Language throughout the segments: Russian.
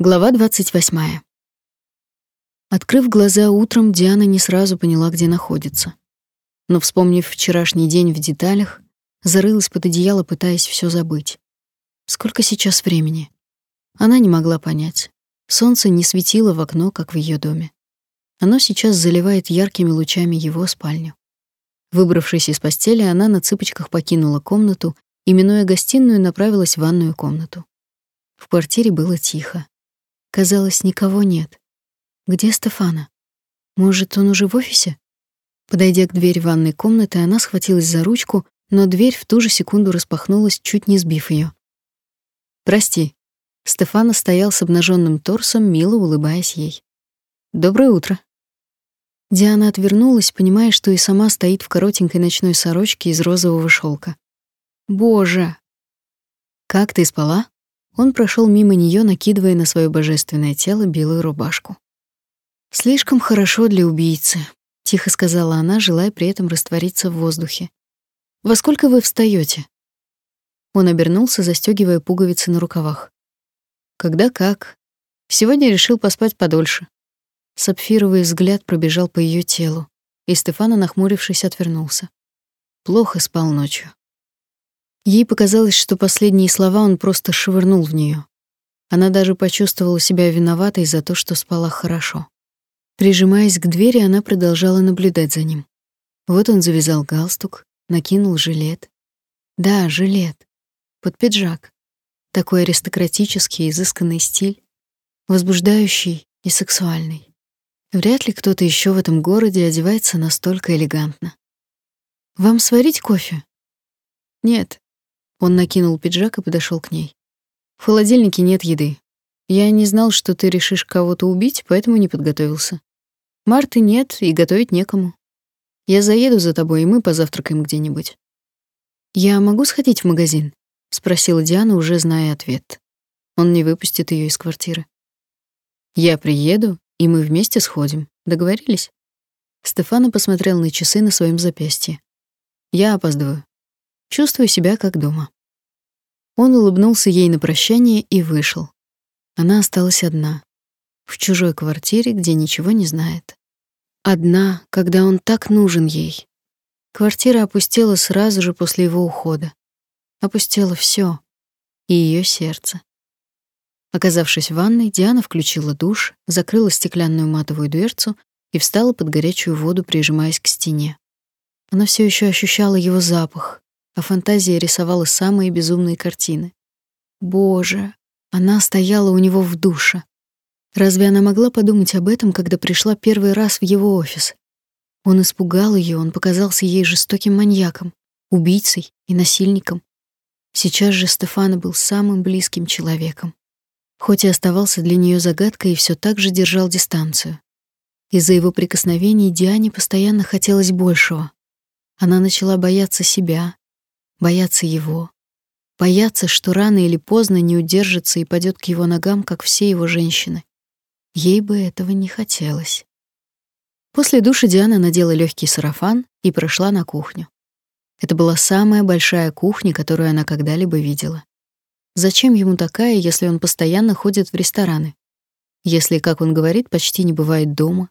Глава 28. Открыв глаза утром, Диана не сразу поняла, где находится. Но, вспомнив вчерашний день в деталях, зарылась под одеяло, пытаясь все забыть. Сколько сейчас времени? Она не могла понять. Солнце не светило в окно, как в ее доме. Оно сейчас заливает яркими лучами его спальню. Выбравшись из постели, она на цыпочках покинула комнату и, минуя гостиную, направилась в ванную комнату. В квартире было тихо. Казалось, никого нет. Где Стефана? Может, он уже в офисе? Подойдя к двери ванной комнаты, она схватилась за ручку, но дверь в ту же секунду распахнулась, чуть не сбив ее. «Прости». Стефана стоял с обнаженным торсом, мило улыбаясь ей. «Доброе утро». Диана отвернулась, понимая, что и сама стоит в коротенькой ночной сорочке из розового шелка. «Боже!» «Как ты спала?» Он прошел мимо нее, накидывая на свое божественное тело белую рубашку. «Слишком хорошо для убийцы», — тихо сказала она, желая при этом раствориться в воздухе. «Во сколько вы встаете? Он обернулся, застегивая пуговицы на рукавах. «Когда как. Сегодня решил поспать подольше». Сапфировый взгляд пробежал по ее телу, и Стефана, нахмурившись, отвернулся. Плохо спал ночью. Ей показалось, что последние слова он просто швырнул в нее. Она даже почувствовала себя виноватой за то, что спала хорошо. Прижимаясь к двери, она продолжала наблюдать за ним. Вот он завязал галстук, накинул жилет. Да, жилет. Под пиджак. Такой аристократический, изысканный стиль, возбуждающий и сексуальный. Вряд ли кто-то еще в этом городе одевается настолько элегантно. Вам сварить кофе? Нет, он накинул пиджак и подошел к ней. В холодильнике нет еды. Я не знал, что ты решишь кого-то убить, поэтому не подготовился. Марты нет, и готовить некому. Я заеду за тобой, и мы позавтракаем где-нибудь. Я могу сходить в магазин? спросила Диана, уже зная ответ. Он не выпустит ее из квартиры. Я приеду, и мы вместе сходим. Договорились? Стефана посмотрел на часы на своем запястье. Я опаздываю. Чувствую себя как дома. Он улыбнулся ей на прощание и вышел. Она осталась одна, в чужой квартире, где ничего не знает. Одна, когда он так нужен ей. Квартира опустела сразу же после его ухода. Опустело все, и ее сердце. Оказавшись в ванной, Диана включила душ, закрыла стеклянную матовую дверцу и встала под горячую воду, прижимаясь к стене. Она все еще ощущала его запах, а фантазия рисовала самые безумные картины. Боже, она стояла у него в душе. Разве она могла подумать об этом, когда пришла первый раз в его офис? Он испугал ее, он показался ей жестоким маньяком, убийцей и насильником. Сейчас же Стефана был самым близким человеком. Хоть и оставался для нее загадкой и все так же держал дистанцию. Из-за его прикосновений Диане постоянно хотелось большего. Она начала бояться себя, бояться его, бояться, что рано или поздно не удержится и падет к его ногам, как все его женщины. Ей бы этого не хотелось. После душа Диана надела легкий сарафан и прошла на кухню. Это была самая большая кухня, которую она когда-либо видела. Зачем ему такая, если он постоянно ходит в рестораны? Если, как он говорит, почти не бывает дома?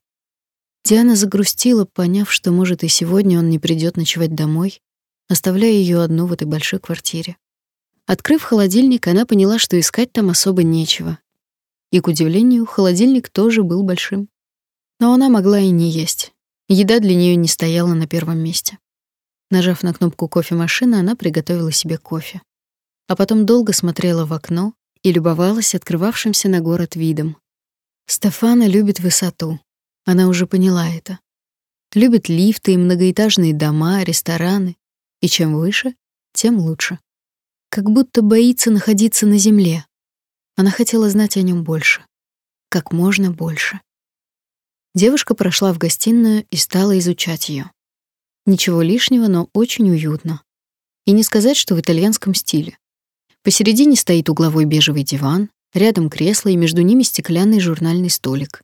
Диана загрустила, поняв, что, может, и сегодня он не придет ночевать домой, оставляя ее одну в этой большой квартире. Открыв холодильник, она поняла, что искать там особо нечего. И, к удивлению, холодильник тоже был большим. Но она могла и не есть. Еда для нее не стояла на первом месте. Нажав на кнопку кофемашины, она приготовила себе кофе. А потом долго смотрела в окно и любовалась открывавшимся на город видом. Стефана любит высоту. Она уже поняла это. Любит лифты и многоэтажные дома, рестораны, и чем выше, тем лучше. Как будто боится находиться на земле. Она хотела знать о нем больше. Как можно больше. Девушка прошла в гостиную и стала изучать ее. Ничего лишнего, но очень уютно. И не сказать, что в итальянском стиле. Посередине стоит угловой бежевый диван, рядом кресло и между ними стеклянный журнальный столик.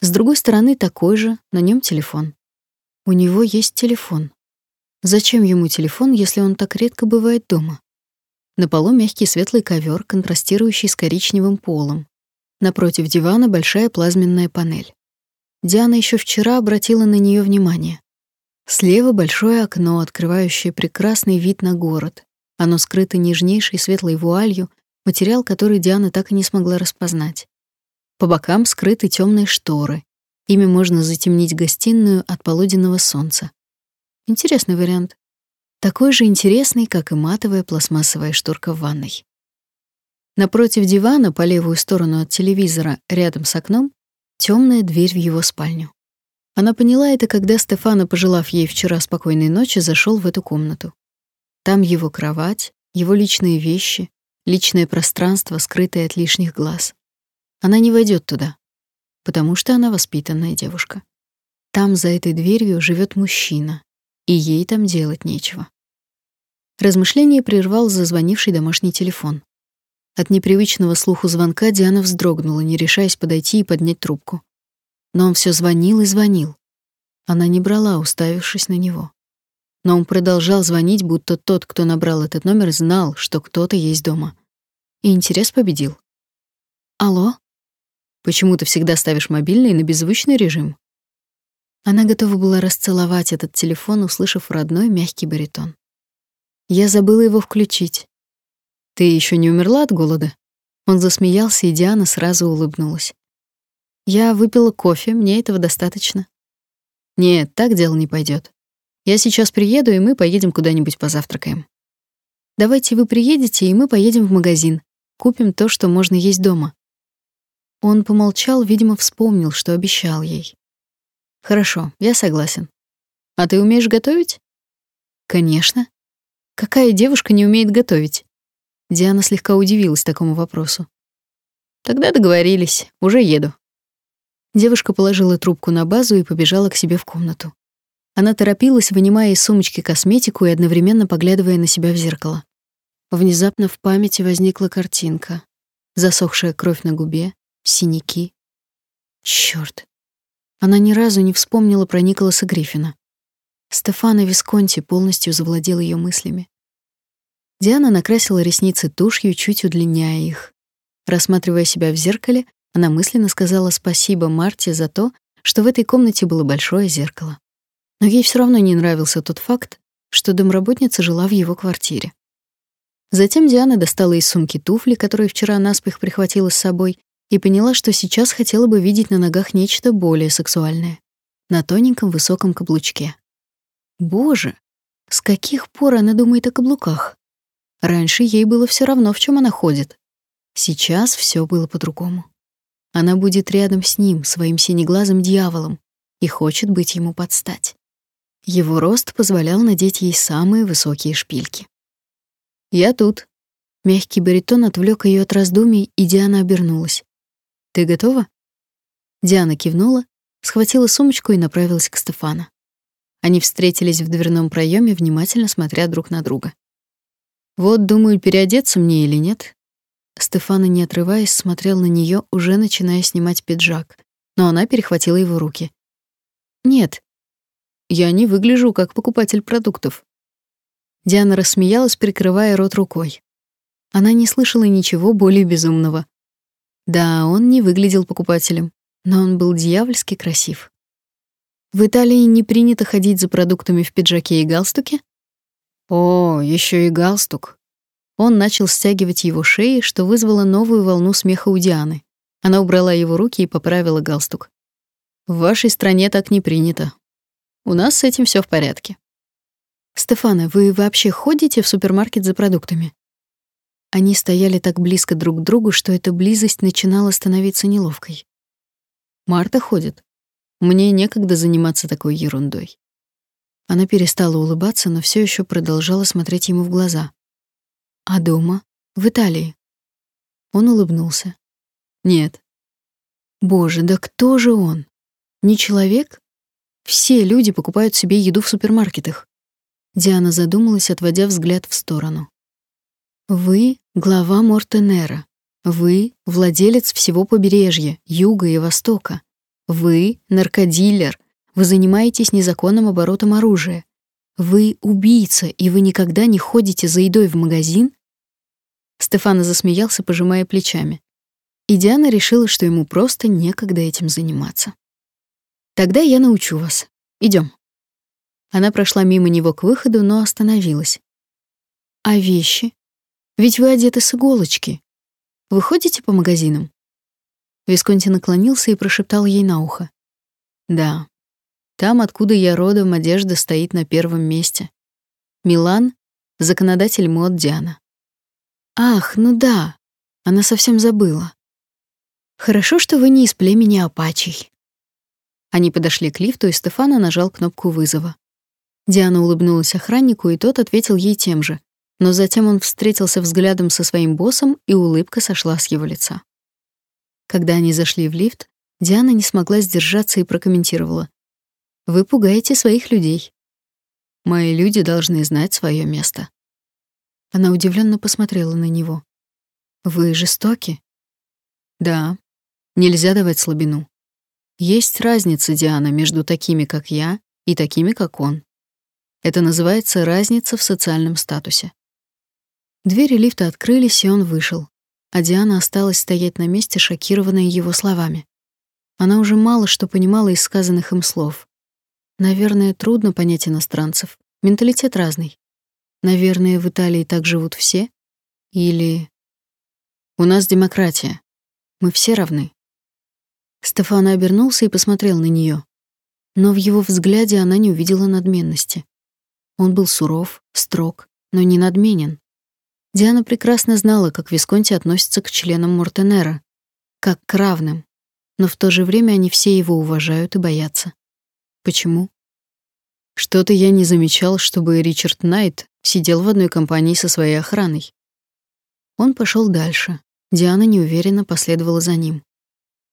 С другой стороны такой же, на нем телефон. У него есть телефон. Зачем ему телефон, если он так редко бывает дома? На полу мягкий светлый ковер, контрастирующий с коричневым полом. Напротив дивана большая плазменная панель. Диана еще вчера обратила на нее внимание. Слева большое окно, открывающее прекрасный вид на город. Оно скрыто нежнейшей светлой вуалью, материал который Диана так и не смогла распознать. По бокам скрыты темные шторы. Ими можно затемнить гостиную от полуденного солнца. Интересный вариант. Такой же интересный, как и матовая пластмассовая шторка в ванной. Напротив дивана, по левую сторону от телевизора, рядом с окном, темная дверь в его спальню. Она поняла это, когда Стефана, пожелав ей вчера спокойной ночи, зашел в эту комнату. Там его кровать, его личные вещи, личное пространство, скрытое от лишних глаз. Она не войдет туда, потому что она воспитанная девушка. Там за этой дверью живет мужчина, и ей там делать нечего. Размышление прервал зазвонивший домашний телефон. От непривычного слуху звонка Диана вздрогнула, не решаясь подойти и поднять трубку. Но он все звонил и звонил. Она не брала, уставившись на него. Но он продолжал звонить, будто тот, кто набрал этот номер, знал, что кто-то есть дома. И интерес победил. «Алло? Почему ты всегда ставишь мобильный на беззвучный режим?» Она готова была расцеловать этот телефон, услышав родной мягкий баритон. Я забыла его включить. Ты еще не умерла от голода? Он засмеялся, и Диана сразу улыбнулась. Я выпила кофе, мне этого достаточно. Нет, так дело не пойдет. Я сейчас приеду, и мы поедем куда-нибудь позавтракаем. Давайте вы приедете, и мы поедем в магазин. Купим то, что можно есть дома. Он помолчал, видимо, вспомнил, что обещал ей. Хорошо, я согласен. А ты умеешь готовить? Конечно. Какая девушка не умеет готовить? Диана слегка удивилась такому вопросу. Тогда договорились, уже еду. Девушка положила трубку на базу и побежала к себе в комнату. Она торопилась, вынимая из сумочки косметику и одновременно поглядывая на себя в зеркало. Внезапно в памяти возникла картинка. Засохшая кровь на губе, синяки. Чёрт. Она ни разу не вспомнила про Николаса Гриффина. Стефано Висконти полностью завладел ее мыслями. Диана накрасила ресницы тушью, чуть удлиняя их. Рассматривая себя в зеркале, она мысленно сказала спасибо Марте за то, что в этой комнате было большое зеркало. Но ей все равно не нравился тот факт, что домработница жила в его квартире. Затем Диана достала из сумки туфли, которые вчера наспех прихватила с собой, и поняла, что сейчас хотела бы видеть на ногах нечто более сексуальное. На тоненьком высоком каблучке. Боже, с каких пор она думает о каблуках? Раньше ей было все равно, в чем она ходит. Сейчас все было по-другому. Она будет рядом с ним, своим синеглазым дьяволом, и хочет быть ему подстать. Его рост позволял надеть ей самые высокие шпильки. «Я тут». Мягкий баритон отвлек ее от раздумий, и Диана обернулась. «Ты готова?» Диана кивнула, схватила сумочку и направилась к Стефану. Они встретились в дверном проеме, внимательно смотря друг на друга. Вот, думаю, переодеться мне или нет. Стефана, не отрываясь, смотрел на нее, уже начиная снимать пиджак, но она перехватила его руки. Нет. Я не выгляжу как покупатель продуктов. Диана рассмеялась, прикрывая рот рукой. Она не слышала ничего более безумного. Да, он не выглядел покупателем, но он был дьявольски красив. В Италии не принято ходить за продуктами в пиджаке и галстуке? О, еще и галстук. Он начал стягивать его шеи, что вызвало новую волну смеха у Дианы. Она убрала его руки и поправила галстук. В вашей стране так не принято. У нас с этим все в порядке. Стефана, вы вообще ходите в супермаркет за продуктами? Они стояли так близко друг к другу, что эта близость начинала становиться неловкой. Марта ходит. Мне некогда заниматься такой ерундой. Она перестала улыбаться, но все еще продолжала смотреть ему в глаза. А дома? В Италии? Он улыбнулся. Нет. Боже, да кто же он? Не человек? Все люди покупают себе еду в супермаркетах. Диана задумалась, отводя взгляд в сторону. Вы глава Мортенера. Вы владелец всего побережья, юга и востока. Вы наркодилер, вы занимаетесь незаконным оборотом оружия. Вы убийца, и вы никогда не ходите за едой в магазин? Стефано засмеялся, пожимая плечами. И Диана решила, что ему просто некогда этим заниматься. Тогда я научу вас. Идем. Она прошла мимо него к выходу, но остановилась. А вещи? Ведь вы одеты с иголочки. Вы ходите по магазинам? Висконти наклонился и прошептал ей на ухо. Да. Там, откуда я родом, одежда стоит на первом месте. Милан — законодатель мод Диана. Ах, ну да. Она совсем забыла. Хорошо, что вы не из племени апачей. Они подошли к лифту, и Стефана нажал кнопку вызова. Диана улыбнулась охраннику, и тот ответил ей тем же. Но затем он встретился взглядом со своим боссом, и улыбка сошла с его лица. Когда они зашли в лифт, Диана не смогла сдержаться и прокомментировала: "Вы пугаете своих людей. Мои люди должны знать свое место". Она удивленно посмотрела на него. Вы жестоки? Да. Нельзя давать слабину. Есть разница, Диана, между такими, как я, и такими, как он. Это называется разница в социальном статусе. Двери лифта открылись, и он вышел, а Диана осталась стоять на месте, шокированная его словами. Она уже мало что понимала из сказанных им слов. Наверное, трудно понять иностранцев. Менталитет разный. Наверное, в Италии так живут все? Или... У нас демократия. Мы все равны. Стефан обернулся и посмотрел на нее, Но в его взгляде она не увидела надменности. Он был суров, строг, но не надменен. Диана прекрасно знала, как Висконти относится к членам Мортенера, как к равным, но в то же время они все его уважают и боятся. Почему? Что-то я не замечал, чтобы Ричард Найт сидел в одной компании со своей охраной. Он пошел дальше. Диана неуверенно последовала за ним.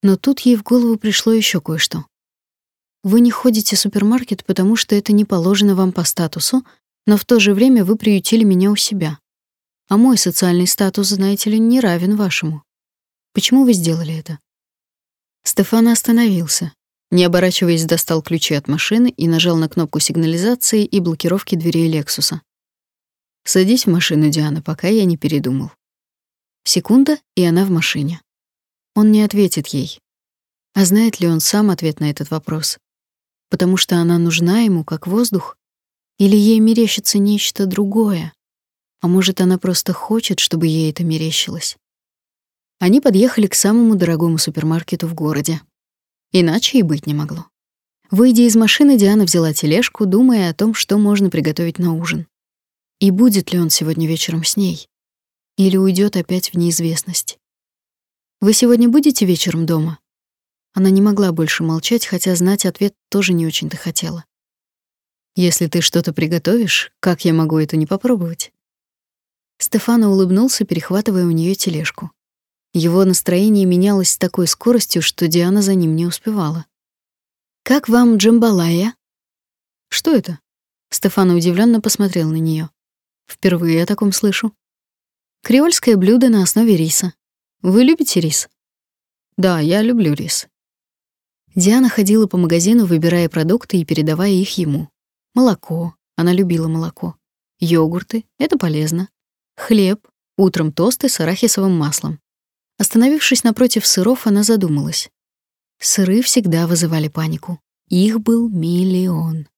Но тут ей в голову пришло еще кое-что. Вы не ходите в супермаркет, потому что это не положено вам по статусу, но в то же время вы приютили меня у себя. А мой социальный статус, знаете ли, не равен вашему. Почему вы сделали это? Стефан остановился. Не оборачиваясь, достал ключи от машины и нажал на кнопку сигнализации и блокировки дверей Лексуса. «Садись в машину, Диана, пока я не передумал». Секунда, и она в машине. Он не ответит ей. А знает ли он сам ответ на этот вопрос? Потому что она нужна ему как воздух? Или ей мерещится нечто другое? А может, она просто хочет, чтобы ей это мерещилось? Они подъехали к самому дорогому супермаркету в городе. Иначе и быть не могло. Выйдя из машины, Диана взяла тележку, думая о том, что можно приготовить на ужин. И будет ли он сегодня вечером с ней? Или уйдет опять в неизвестность? Вы сегодня будете вечером дома? Она не могла больше молчать, хотя знать ответ тоже не очень-то хотела. Если ты что-то приготовишь, как я могу это не попробовать? Стефано улыбнулся, перехватывая у нее тележку. Его настроение менялось с такой скоростью, что Диана за ним не успевала. Как вам джамбалая? Что это? Стефано удивленно посмотрел на нее. Впервые о таком слышу. Креольское блюдо на основе риса. Вы любите рис? Да, я люблю рис. Диана ходила по магазину, выбирая продукты и передавая их ему. Молоко, она любила молоко. Йогурты это полезно. Хлеб, утром тосты с арахисовым маслом. Остановившись напротив сыров, она задумалась. Сыры всегда вызывали панику. Их был миллион.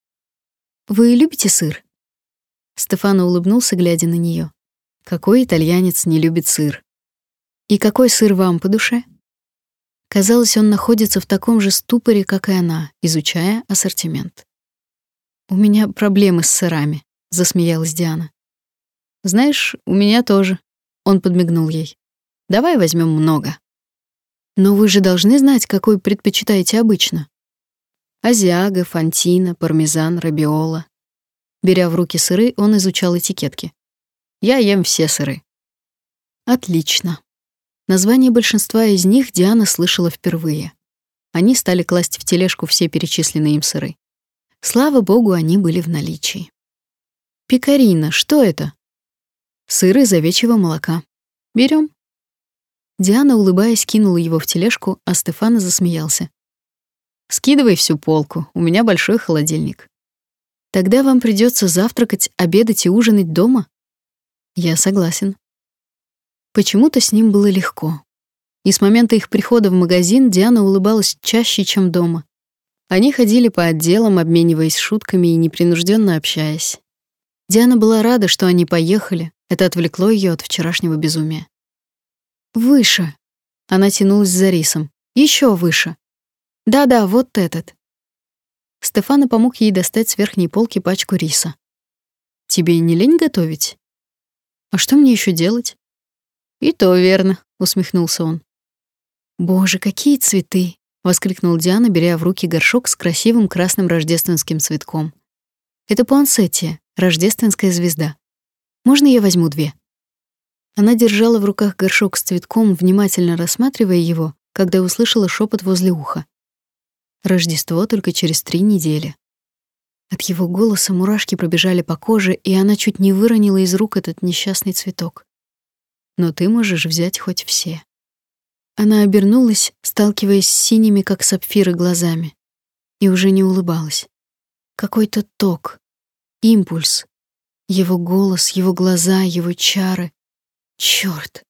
Вы любите сыр? Стефано улыбнулся, глядя на нее. Какой итальянец не любит сыр? И какой сыр вам по душе? Казалось, он находится в таком же ступоре, как и она, изучая ассортимент. У меня проблемы с сырами, засмеялась Диана. Знаешь, у меня тоже. Он подмигнул ей. Давай возьмем много. Но вы же должны знать, какой предпочитаете обычно. Азиага, фантина, пармезан, рабиола. Беря в руки сыры, он изучал этикетки. Я ем все сыры. Отлично. Название большинства из них Диана слышала впервые. Они стали класть в тележку все перечисленные им сыры. Слава богу, они были в наличии. Пекарина, что это? Сыры из овечьего молока. Берем. Диана, улыбаясь, кинула его в тележку, а Стефана засмеялся. Скидывай всю полку, у меня большой холодильник. Тогда вам придется завтракать, обедать и ужинать дома? Я согласен. Почему-то с ним было легко. И с момента их прихода в магазин Диана улыбалась чаще, чем дома. Они ходили по отделам, обмениваясь шутками и непринужденно общаясь. Диана была рада, что они поехали. Это отвлекло ее от вчерашнего безумия. Выше. Она тянулась за рисом. Еще выше. Да-да, вот этот. Стефана помог ей достать с верхней полки пачку риса. Тебе не лень готовить? А что мне еще делать? И то верно, усмехнулся он. Боже, какие цветы, воскликнул Диана, беря в руки горшок с красивым красным рождественским цветком. Это пуансетия, рождественская звезда. Можно я возьму две? Она держала в руках горшок с цветком, внимательно рассматривая его, когда услышала шепот возле уха. Рождество только через три недели. От его голоса мурашки пробежали по коже, и она чуть не выронила из рук этот несчастный цветок. Но ты можешь взять хоть все. Она обернулась, сталкиваясь с синими, как сапфиры, глазами, и уже не улыбалась. Какой-то ток, импульс. Его голос, его глаза, его чары. Чёрт!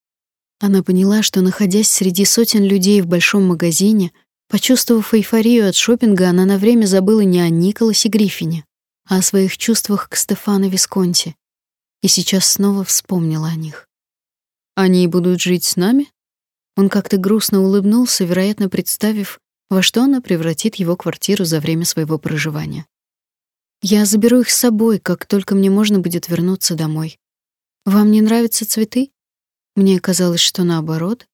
Она поняла, что, находясь среди сотен людей в большом магазине, почувствовав эйфорию от шопинга, она на время забыла не о Николасе Гриффине, а о своих чувствах к Стефану Висконти. И сейчас снова вспомнила о них. «Они будут жить с нами?» Он как-то грустно улыбнулся, вероятно, представив, во что она превратит его квартиру за время своего проживания. «Я заберу их с собой, как только мне можно будет вернуться домой. Вам не нравятся цветы?» Мне казалось, что наоборот.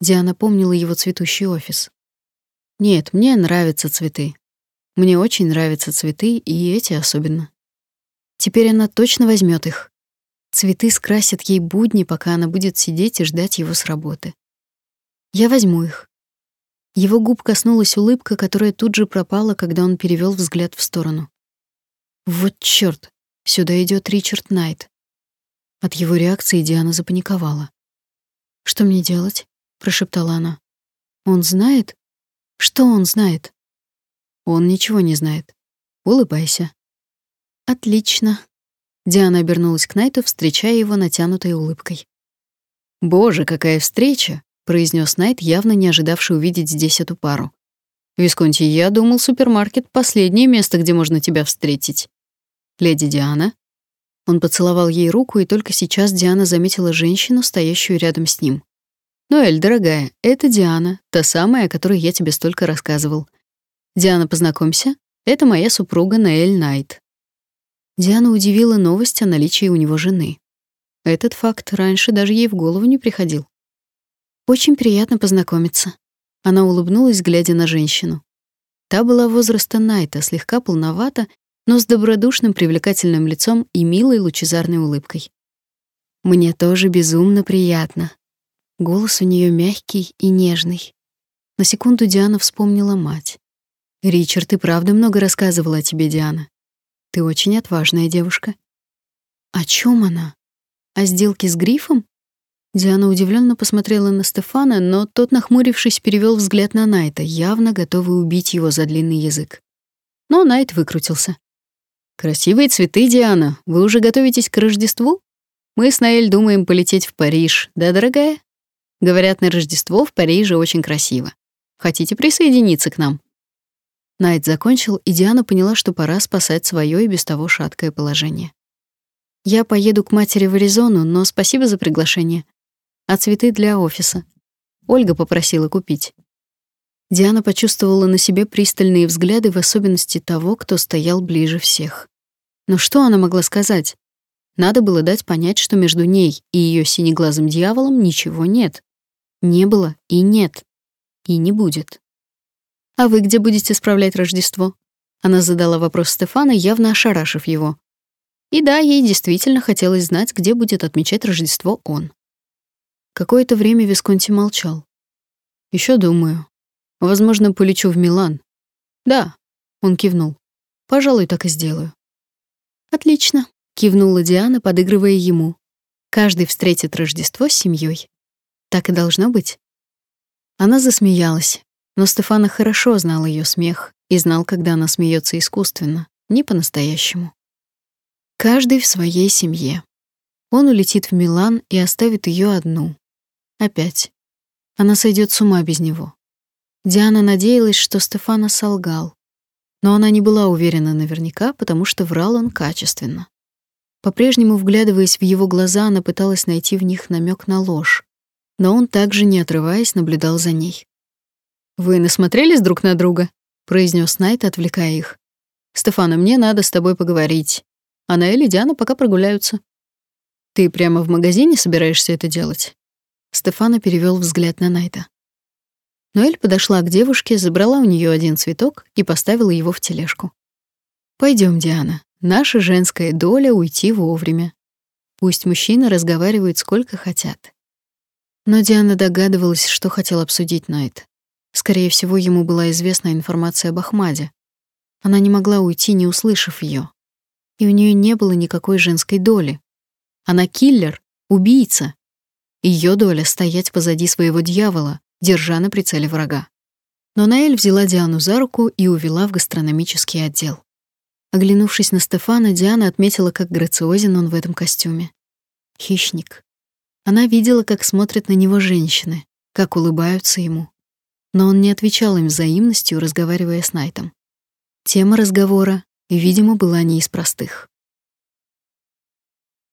Диана помнила его цветущий офис. «Нет, мне нравятся цветы. Мне очень нравятся цветы, и эти особенно. Теперь она точно возьмет их. Цветы скрасят ей будни, пока она будет сидеть и ждать его с работы. Я возьму их. Его губ коснулась улыбка, которая тут же пропала, когда он перевел взгляд в сторону. Вот чёрт, сюда идет Ричард Найт. От его реакции Диана запаниковала. Что мне делать? прошептала она. Он знает? Что он знает? Он ничего не знает. Улыбайся. Отлично. Диана обернулась к Найту, встречая его натянутой улыбкой. Боже, какая встреча! произнес Найт, явно не ожидавший увидеть здесь эту пару. Висконти, я думал, супермаркет последнее место, где можно тебя встретить. Леди Диана. Он поцеловал ей руку, и только сейчас Диана заметила женщину, стоящую рядом с ним. Ноэль, дорогая, это Диана, та самая, о которой я тебе столько рассказывал. Диана, познакомься, это моя супруга Ноэль Найт. Диана удивила новость о наличии у него жены. Этот факт раньше даже ей в голову не приходил. Очень приятно познакомиться. Она улыбнулась, глядя на женщину. Та была возраста Найта, слегка полновата, но с добродушным, привлекательным лицом и милой лучезарной улыбкой. Мне тоже безумно приятно. Голос у нее мягкий и нежный. На секунду Диана вспомнила мать. Ричард, ты правда много рассказывала о тебе, Диана. Ты очень отважная девушка. О чем она? О сделке с грифом? Диана удивленно посмотрела на Стефана, но тот, нахмурившись, перевел взгляд на Найта, явно готовый убить его за длинный язык. Но Найт выкрутился. «Красивые цветы, Диана. Вы уже готовитесь к Рождеству? Мы с Наэль думаем полететь в Париж, да, дорогая? Говорят, на Рождество в Париже очень красиво. Хотите присоединиться к нам?» Найт закончил, и Диана поняла, что пора спасать свое и без того шаткое положение. «Я поеду к матери в Аризону, но спасибо за приглашение а цветы для офиса. Ольга попросила купить. Диана почувствовала на себе пристальные взгляды, в особенности того, кто стоял ближе всех. Но что она могла сказать? Надо было дать понять, что между ней и ее синеглазым дьяволом ничего нет. Не было и нет. И не будет. «А вы где будете справлять Рождество?» Она задала вопрос Стефана, явно ошарашив его. И да, ей действительно хотелось знать, где будет отмечать Рождество он. Какое-то время Висконти молчал. Еще думаю. Возможно, полечу в Милан. Да, он кивнул. Пожалуй, так и сделаю. Отлично, кивнула Диана, подыгрывая ему. Каждый встретит Рождество с семьей. Так и должно быть. Она засмеялась, но Стефана хорошо знал ее смех и знал, когда она смеется искусственно, не по-настоящему. Каждый в своей семье. Он улетит в Милан и оставит ее одну, Опять. Она сойдет с ума без него. Диана надеялась, что Стефана солгал. Но она не была уверена наверняка, потому что врал он качественно. По-прежнему, вглядываясь в его глаза, она пыталась найти в них намек на ложь. Но он также, не отрываясь, наблюдал за ней. «Вы насмотрелись друг на друга?» — произнес Найт, отвлекая их. «Стефана, мне надо с тобой поговорить. Она и Лидиана пока прогуляются». «Ты прямо в магазине собираешься это делать?» Стефана перевел взгляд на Найта. Ноэль подошла к девушке, забрала у нее один цветок и поставила его в тележку. Пойдем, Диана. Наша женская доля уйти вовремя. Пусть мужчины разговаривают сколько хотят. Но Диана догадывалась, что хотел обсудить Найт. Скорее всего, ему была известна информация об Ахмаде. Она не могла уйти, не услышав ее. И у нее не было никакой женской доли. Она киллер, убийца. Ее доля — стоять позади своего дьявола, держа на прицеле врага. Но Наэль взяла Диану за руку и увела в гастрономический отдел. Оглянувшись на Стефана, Диана отметила, как грациозен он в этом костюме. Хищник. Она видела, как смотрят на него женщины, как улыбаются ему но он не отвечал им взаимностью, разговаривая с Найтом. Тема разговора, видимо, была не из простых.